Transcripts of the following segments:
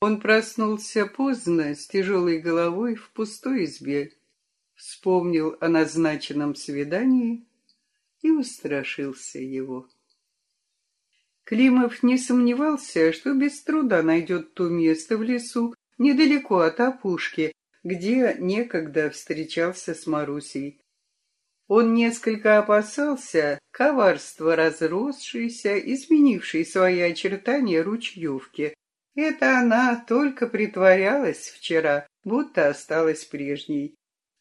Он проснулся поздно, с тяжелой головой в пустой избе. Вспомнил о назначенном свидании и устрашился его. Климов не сомневался, что без труда найдет то место в лесу, недалеко от опушки, где некогда встречался с Марусей. Он несколько опасался коварства разросшейся, изменившей свои очертания ручьевки. Это она только притворялась вчера, будто осталась прежней.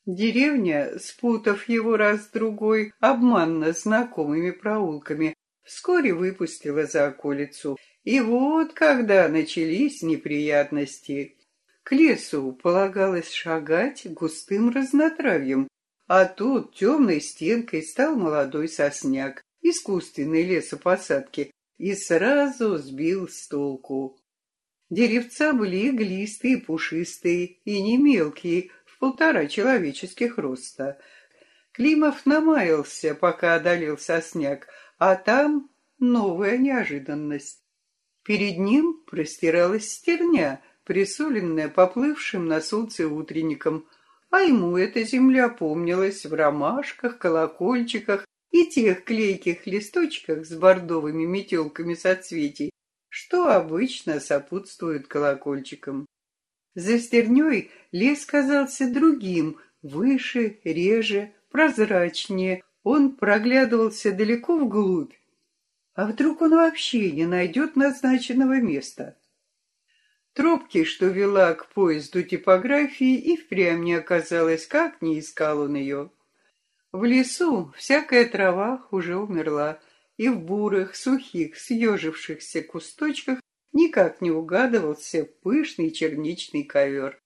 Деревня, спутав его раз-другой, обманно знакомыми проулками, вскоре выпустила за околицу. И вот когда начались неприятности. К лесу полагалось шагать густым разнотравьем, а тут темной стенкой стал молодой сосняк, искусственной лесопосадки, и сразу сбил с толку. Деревца были иглистые, пушистые и не мелкие, в полтора человеческих роста. Климов намаялся, пока одолел сосняк, а там новая неожиданность. Перед ним простиралась стерня, присоленная поплывшим на солнце утренником, а ему эта земля помнилась в ромашках, колокольчиках и тех клейких листочках с бордовыми метелками соцветий, что обычно сопутствуют колокольчикам. За стерней лес казался другим, выше, реже, прозрачнее, он проглядывался далеко вглубь. А вдруг он вообще не найдет назначенного места? Тропки, что вела к поезду типографии, и впрямь не оказалось, как не искал он ее. В лесу всякая трава уже умерла, и в бурых, сухих, съежившихся кусточках никак не угадывался пышный черничный ковер.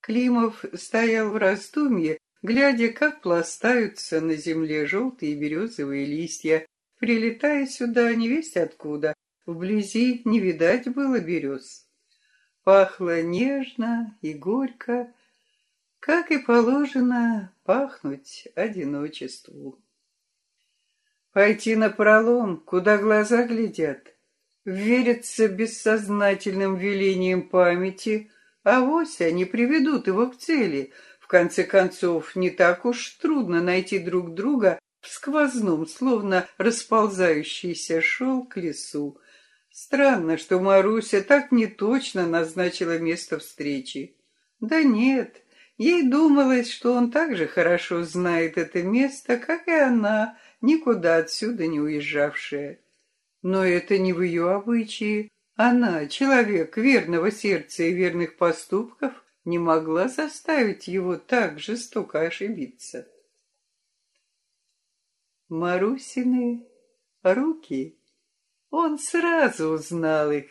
Климов стоял в раздумье, глядя, как пластаются на земле желтые березовые листья, прилетая сюда невесть откуда, вблизи не видать было берез. Пахло нежно и горько, как и положено пахнуть одиночеству. Пойти на пролом, куда глаза глядят, вериться бессознательным велением памяти, а вось они приведут его к цели. В конце концов, не так уж трудно найти друг друга в сквозном, словно расползающийся шелк лесу. Странно, что Маруся так неточно назначила место встречи. Да нет, ей думалось, что он так же хорошо знает это место, как и она, никуда отсюда не уезжавшая. Но это не в ее обычае. Она, человек верного сердца и верных поступков, не могла заставить его так жестоко ошибиться. Марусины руки. Он сразу узнал их,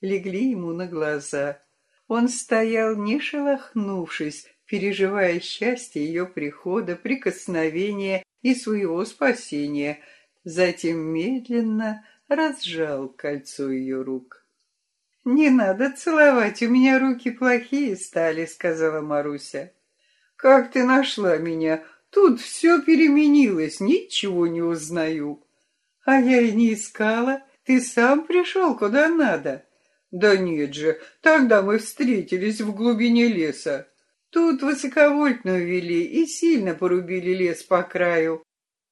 легли ему на глаза. Он стоял, не шелохнувшись, переживая счастье ее прихода, прикосновения и своего спасения. Затем медленно разжал кольцо ее рук. «Не надо целовать, у меня руки плохие стали», — сказала Маруся. «Как ты нашла меня? Тут все переменилось, ничего не узнаю. А я и не искала. Ты сам пришел куда надо. Да нет же, тогда мы встретились в глубине леса. Тут высоковольтную вели и сильно порубили лес по краю.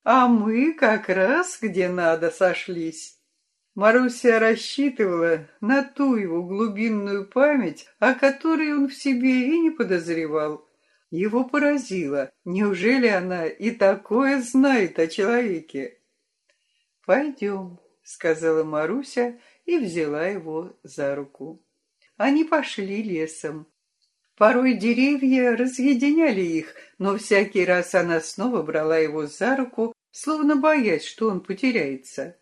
А мы как раз где надо сошлись. Маруся рассчитывала на ту его глубинную память, о которой он в себе и не подозревал. Его поразило. Неужели она и такое знает о человеке? «Пойдем», — сказала Маруся и взяла его за руку. Они пошли лесом. Порой деревья разъединяли их, но всякий раз она снова брала его за руку, словно боясь, что он потеряется.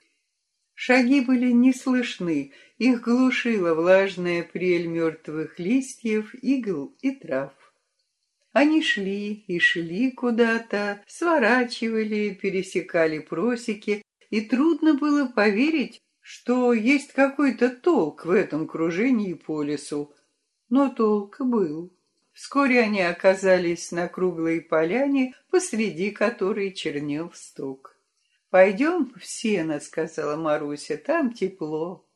Шаги были не слышны, их глушила влажная прель мертвых листьев, игл и трав. Они шли и шли куда-то, сворачивали, пересекали просеки, и трудно было поверить, что есть какой-то толк в этом кружении по лесу. Но толк был. Вскоре они оказались на круглой поляне, посреди которой чернел сток. «Пойдем в сено», — сказала Маруся, — «там тепло».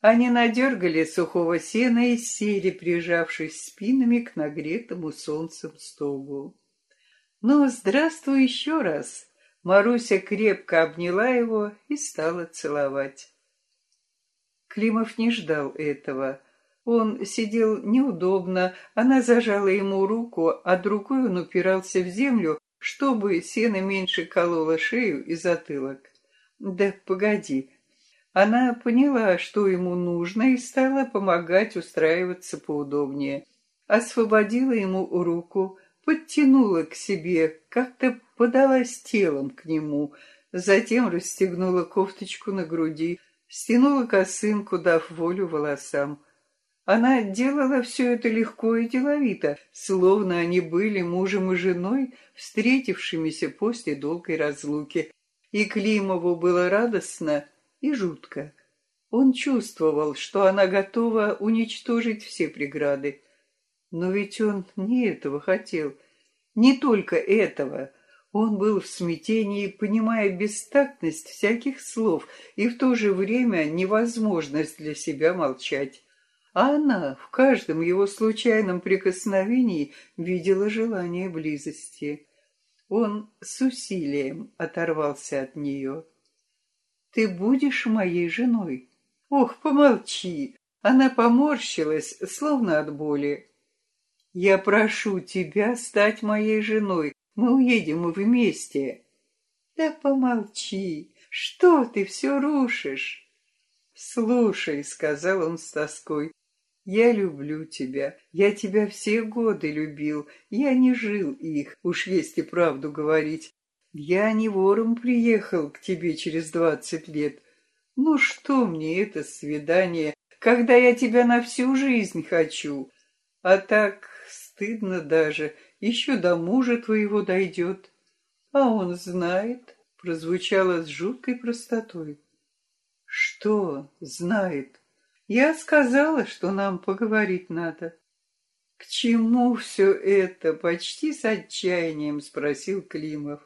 Они надергали сухого сена и сели, прижавшись спинами к нагретому солнцем стогу. «Ну, здравствуй еще раз!» Маруся крепко обняла его и стала целовать. Климов не ждал этого. Он сидел неудобно, она зажала ему руку, а другой он упирался в землю, чтобы сено меньше кололо шею и затылок. «Да погоди!» Она поняла, что ему нужно, и стала помогать устраиваться поудобнее. Освободила ему руку, подтянула к себе, как-то подалась телом к нему, затем расстегнула кофточку на груди, стянула косынку, дав волю волосам. Она делала все это легко и деловито, словно они были мужем и женой, встретившимися после долгой разлуки. И Климову было радостно и жутко. Он чувствовал, что она готова уничтожить все преграды. Но ведь он не этого хотел, не только этого. Он был в смятении, понимая бестактность всяких слов и в то же время невозможность для себя молчать. А она в каждом его случайном прикосновении видела желание близости. Он с усилием оторвался от нее. «Ты будешь моей женой?» «Ох, помолчи!» Она поморщилась, словно от боли. «Я прошу тебя стать моей женой. Мы уедем вместе». «Да помолчи! Что ты все рушишь?» «Слушай», — сказал он с тоской, — «я люблю тебя. Я тебя все годы любил. Я не жил их, уж если правду говорить. Я не вором приехал к тебе через двадцать лет. Ну что мне это свидание, когда я тебя на всю жизнь хочу? А так стыдно даже, еще до мужа твоего дойдет. А он знает, прозвучало с жуткой простотой. Что знает? Я сказала, что нам поговорить надо. К чему все это? Почти с отчаянием спросил Климов.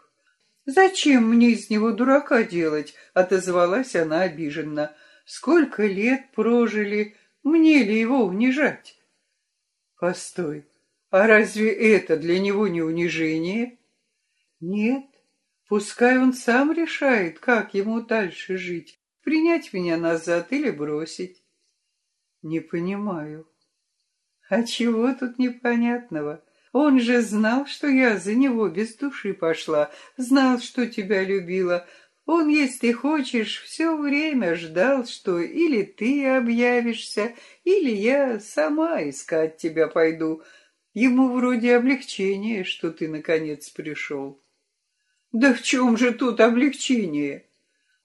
«Зачем мне из него дурака делать?» — отозвалась она обиженно. «Сколько лет прожили, мне ли его унижать?» «Постой, а разве это для него не унижение?» «Нет, пускай он сам решает, как ему дальше жить, принять меня назад или бросить». «Не понимаю». «А чего тут непонятного?» Он же знал, что я за него без души пошла, знал, что тебя любила. Он, если хочешь, все время ждал, что или ты объявишься, или я сама искать тебя пойду. Ему вроде облегчение, что ты, наконец, пришел. Да в чем же тут облегчение?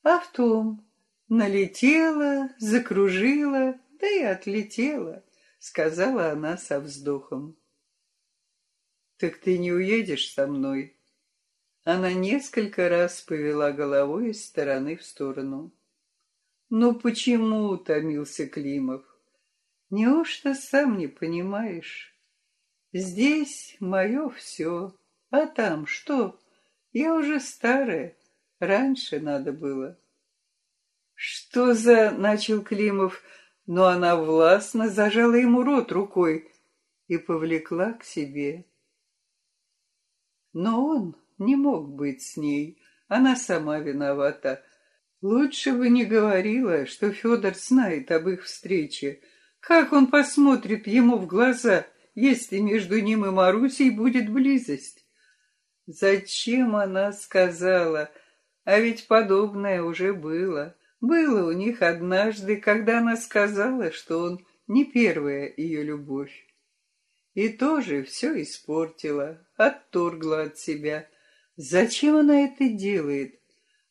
А в том, налетела, закружила, да и отлетела, сказала она со вздохом. «Так ты не уедешь со мной?» Она несколько раз повела головой из стороны в сторону. «Ну почему?» — томился Климов. «Неужто сам не понимаешь? Здесь мое все, а там что? Я уже старая, раньше надо было». «Что за...» — начал Климов, но она властно зажала ему рот рукой и повлекла к себе. Но он не мог быть с ней. Она сама виновата. Лучше бы не говорила, что Федор знает об их встрече. Как он посмотрит ему в глаза, если между ним и Марусей будет близость? Зачем она сказала? А ведь подобное уже было. Было у них однажды, когда она сказала, что он не первая ее любовь. И тоже все испортила, отторгла от себя. Зачем она это делает?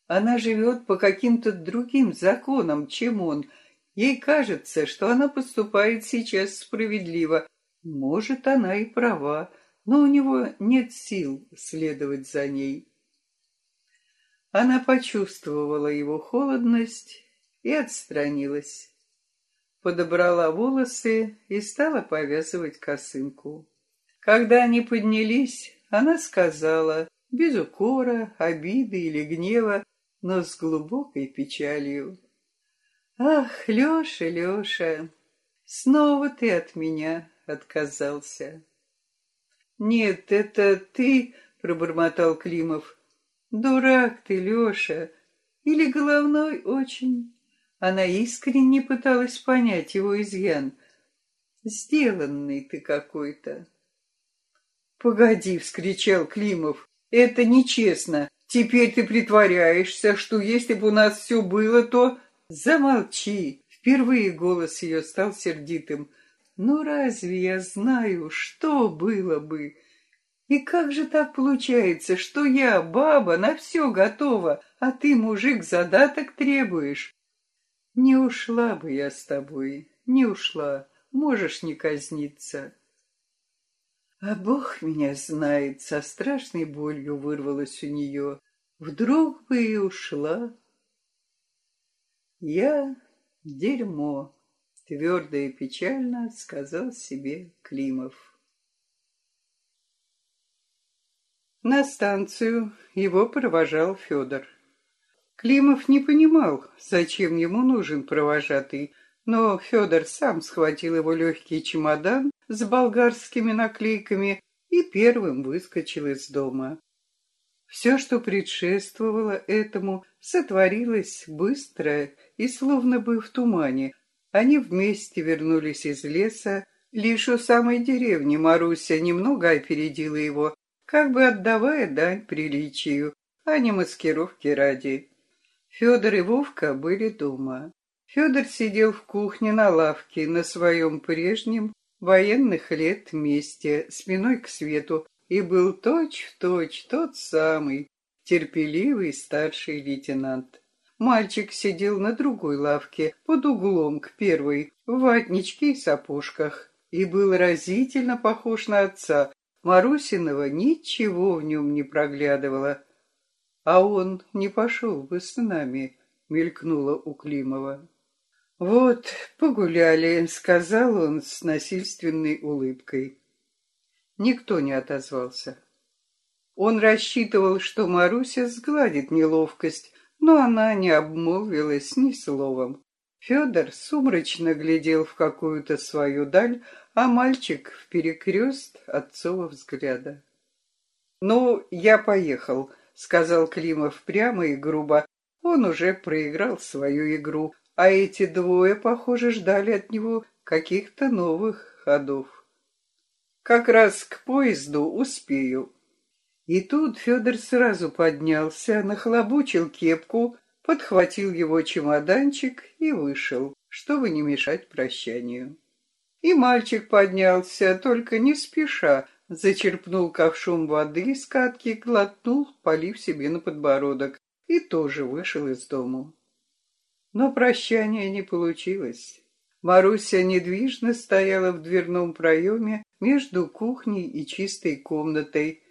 Она живет по каким-то другим законам, чем он. Ей кажется, что она поступает сейчас справедливо. Может, она и права, но у него нет сил следовать за ней. Она почувствовала его холодность и отстранилась подобрала волосы и стала повязывать косынку. Когда они поднялись, она сказала, без укора, обиды или гнева, но с глубокой печалью. Ах, Леша, Леша, снова ты от меня отказался. Нет, это ты, пробормотал Климов. Дурак ты, Леша, или головной очень. Она искренне пыталась понять его изъян. Сделанный ты какой-то. «Погоди!» — вскричал Климов. «Это нечестно. Теперь ты притворяешься, что если бы у нас все было, то...» «Замолчи!» Впервые голос ее стал сердитым. «Ну разве я знаю, что было бы? И как же так получается, что я, баба, на все готова, а ты, мужик, задаток требуешь? Не ушла бы я с тобой, не ушла, можешь не казниться». А Бог меня знает, со страшной болью вырвалась у нее. Вдруг бы и ушла. Я дерьмо, твердо и печально сказал себе Климов. На станцию его провожал Федор. Климов не понимал, зачем ему нужен провожатый, но Федор сам схватил его легкий чемодан с болгарскими наклейками и первым выскочил из дома. Все, что предшествовало этому, сотворилось быстро и словно бы в тумане. Они вместе вернулись из леса. Лишь у самой деревни Маруся немного опередила его, как бы отдавая дань приличию, а не маскировки ради. Федор и Вовка были дома. Федор сидел в кухне на лавке на своем прежнем военных лет месте, спиной к свету, и был точь-в-точь точь тот самый терпеливый старший лейтенант. Мальчик сидел на другой лавке, под углом к первой, в ватничке и сапожках, и был разительно похож на отца. Марусиного ничего в нем не проглядывало. А он не пошел бы с нами, мелькнуло у Климова. «Вот, погуляли», — сказал он с насильственной улыбкой. Никто не отозвался. Он рассчитывал, что Маруся сгладит неловкость, но она не обмолвилась ни словом. Федор сумрачно глядел в какую-то свою даль, а мальчик в перекрест отцова взгляда. «Ну, я поехал», — сказал Климов прямо и грубо. Он уже проиграл свою игру, а эти двое, похоже, ждали от него каких-то новых ходов. Как раз к поезду успею. И тут Федор сразу поднялся, нахлобучил кепку, подхватил его чемоданчик и вышел, чтобы не мешать прощанию. И мальчик поднялся, только не спеша, зачерпнул ковшом воды из катки, глотнул, полив себе на подбородок, и тоже вышел из дому. Но прощания не получилось. Маруся недвижно стояла в дверном проеме между кухней и чистой комнатой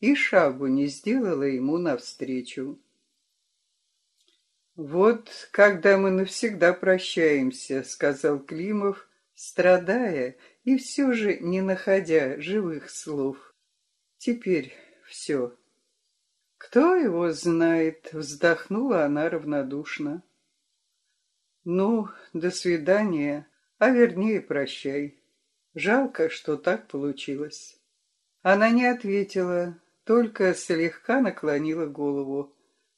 и шагу не сделала ему навстречу. «Вот когда мы навсегда прощаемся», — сказал Климов, страдая и все же не находя живых слов. «Теперь все». «Кто его знает?» — вздохнула она равнодушно. Ну, до свидания, а вернее прощай. Жалко, что так получилось. Она не ответила, только слегка наклонила голову.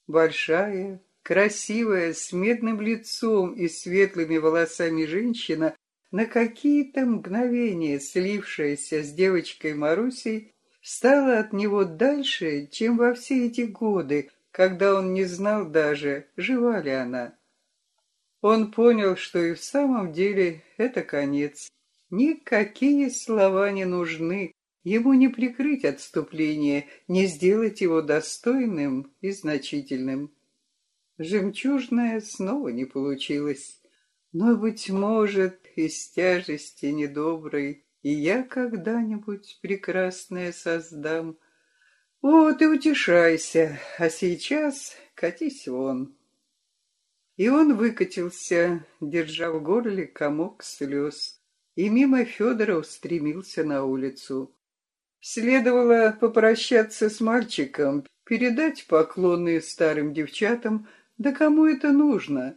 Большая, красивая, с медным лицом и светлыми волосами женщина, на какие-то мгновения слившаяся с девочкой Марусей, стала от него дальше, чем во все эти годы, когда он не знал даже, жива ли она. Он понял, что и в самом деле это конец. Никакие слова не нужны. Ему не прикрыть отступление, не сделать его достойным и значительным. Жемчужное снова не получилось. Но, быть может, из тяжести недоброй и я когда-нибудь прекрасное создам. Вот и утешайся, а сейчас катись вон. И он выкатился, держа в горле комок слез, и мимо Федора устремился на улицу. Следовало попрощаться с мальчиком, передать поклоны старым девчатам, да кому это нужно?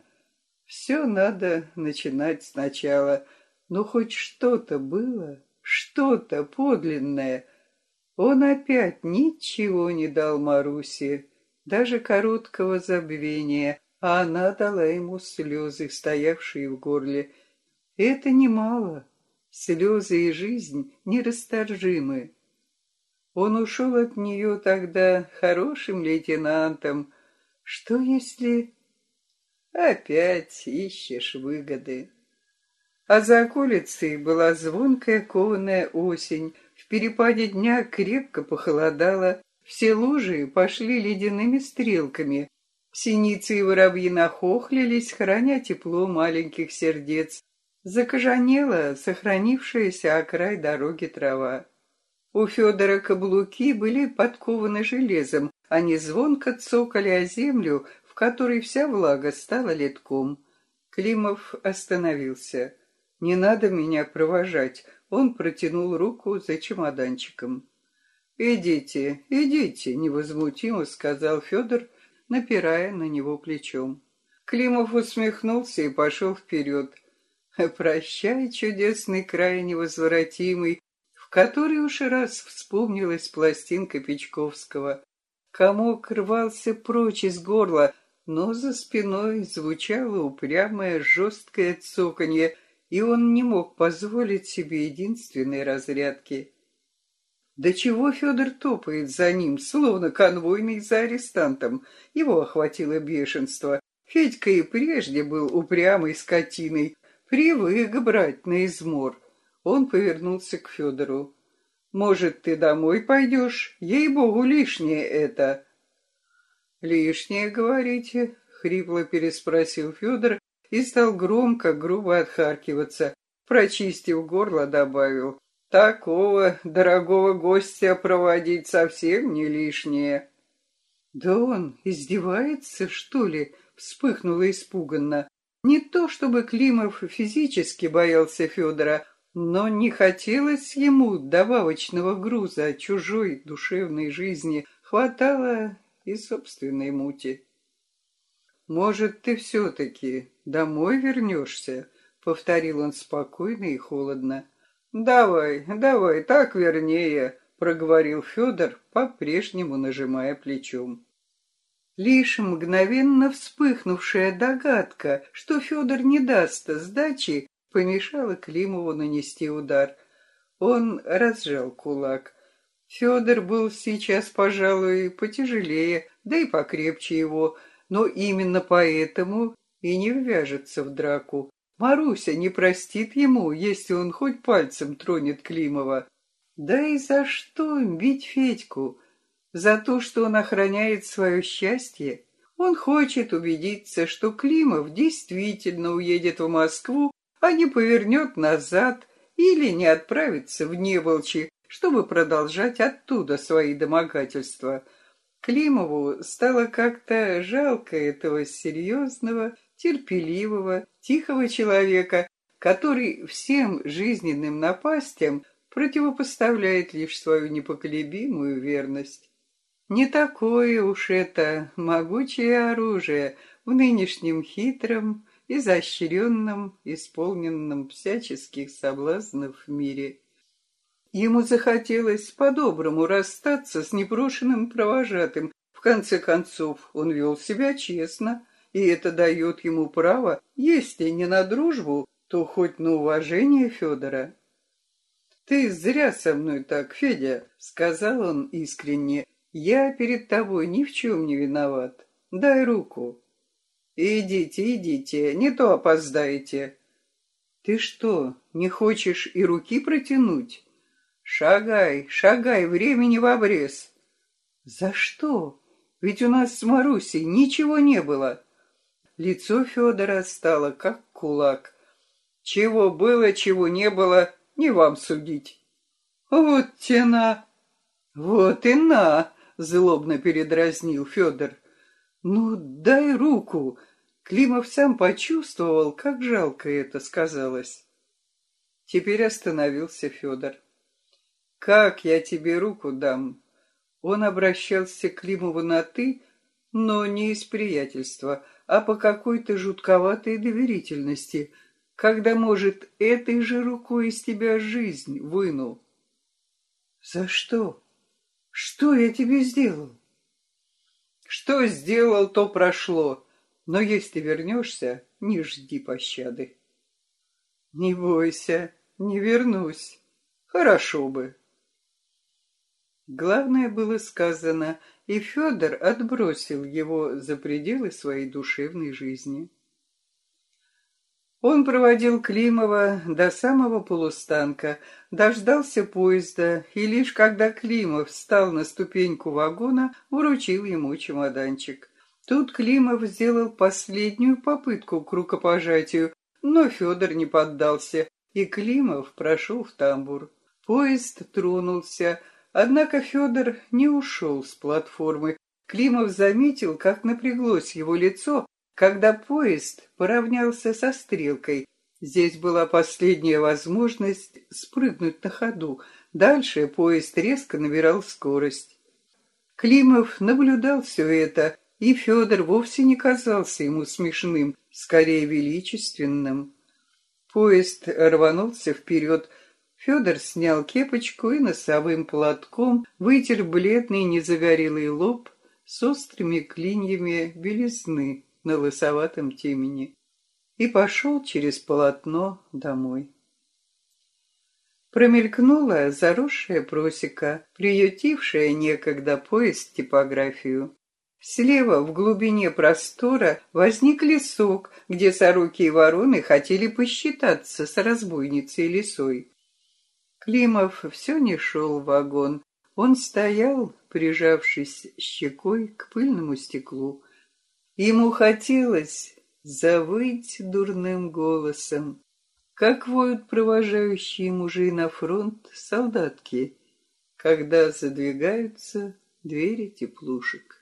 Все надо начинать сначала. Но хоть что-то было, что-то подлинное. Он опять ничего не дал Марусе, даже короткого забвения, а она дала ему слезы, стоявшие в горле. Это немало. Слезы и жизнь нерасторжимы. Он ушел от нее тогда хорошим лейтенантом. Что если... Опять ищешь выгоды. А за околицей была звонкая кованая осень. В перепаде дня крепко похолодало. Все лужи пошли ледяными стрелками. Синицы и воробьи нахохлились, храня тепло маленьких сердец. Закожанела сохранившаяся о край дороги трава. У Федора каблуки были подкованы железом, они звонко цокали о землю, в которой вся влага стала литком. Климов остановился. «Не надо меня провожать», — он протянул руку за чемоданчиком. «Идите, идите», — невозмутимо сказал Федор, напирая на него плечом. Климов усмехнулся и пошел вперед. «Прощай, чудесный край невозвратимый, в который уж раз вспомнилась пластинка Печковского. Комок рвался прочь из горла, но за спиной звучало упрямое жесткое цоканье, и он не мог позволить себе единственной разрядки. Да чего Федор топает за ним, словно конвойный за арестантом? Его охватило бешенство. Федька и прежде был упрямой скотиной, привык брать на измор. Он повернулся к Федору. «Может, ты домой пойдешь? Ей-богу, лишнее это!» «Лишнее, говорите?» — хрипло переспросил Федор и стал громко, грубо отхаркиваться. Прочистив горло, добавил. «Такого дорогого гостя проводить совсем не лишнее». «Да он издевается, что ли?» — вспыхнула испуганно. Не то чтобы Климов физически боялся Федора, но не хотелось ему добавочного груза чужой душевной жизни, хватало и собственной мути. «Может, ты все-таки домой вернешься?» — повторил он спокойно и холодно. «Давай, давай, так вернее», — проговорил Федор, по-прежнему нажимая плечом. Лишь мгновенно вспыхнувшая догадка, что Федор не даст сдачи, помешала Климову нанести удар. Он разжал кулак. Федор был сейчас, пожалуй, потяжелее, да и покрепче его, но именно поэтому и не ввяжется в драку. Маруся не простит ему, если он хоть пальцем тронет Климова. Да и за что бить Федьку? За то, что он охраняет свое счастье? Он хочет убедиться, что Климов действительно уедет в Москву а не повернет назад или не отправится в Неволчи, чтобы продолжать оттуда свои домогательства. Климову стало как-то жалко этого серьезного, терпеливого, тихого человека, который всем жизненным напастям противопоставляет лишь свою непоколебимую верность. Не такое уж это могучее оружие в нынешнем хитром, изощренном, исполненном всяческих соблазнов мире. Ему захотелось по-доброму расстаться с непрошенным провожатым. В конце концов, он вел себя честно, и это дает ему право, если не на дружбу, то хоть на уважение Федора. «Ты зря со мной так, Федя», — сказал он искренне. «Я перед тобой ни в чем не виноват. Дай руку». «Идите, идите, не то опоздаете». «Ты что, не хочешь и руки протянуть?» «Шагай, шагай, времени в обрез». «За что? Ведь у нас с Марусей ничего не было». Лицо Федора стало как кулак. «Чего было, чего не было, не вам судить». «Вот тена!» «Вот и на!» — злобно передразнил Федор. «Ну, дай руку!» Климов сам почувствовал, как жалко это сказалось. Теперь остановился Федор. «Как я тебе руку дам?» Он обращался к Климову на «ты», но не из приятельства, а по какой-то жутковатой доверительности, когда, может, этой же рукой из тебя жизнь вынул. За что? Что я тебе сделал? Что сделал, то прошло. Но если вернешься, не жди пощады. Не бойся, не вернусь. Хорошо бы. Главное было сказано, и Федор отбросил его за пределы своей душевной жизни. Он проводил Климова до самого полустанка, дождался поезда, и лишь когда Климов встал на ступеньку вагона, вручил ему чемоданчик. Тут Климов сделал последнюю попытку к рукопожатию, но Федор не поддался, и Климов прошел в тамбур. Поезд тронулся, однако Федор не ушел с платформы. Климов заметил, как напряглось его лицо, когда поезд поравнялся со стрелкой. Здесь была последняя возможность спрыгнуть на ходу. Дальше поезд резко набирал скорость. Климов наблюдал все это, и Федор вовсе не казался ему смешным, скорее величественным. Поезд рванулся вперед. Федор снял кепочку и носовым платком вытер бледный незагорелый лоб с острыми клиньями белизны на лысоватом темени и пошел через полотно домой. Промелькнула заросшая просека, приютившая некогда поезд типографию. Слева, в глубине простора, возник лесок, где сороки и вороны хотели посчитаться с разбойницей лисой. Климов все не шел в вагон. Он стоял, прижавшись щекой к пыльному стеклу. Ему хотелось завыть дурным голосом, как воют провожающие мужи на фронт солдатки, когда задвигаются двери теплушек.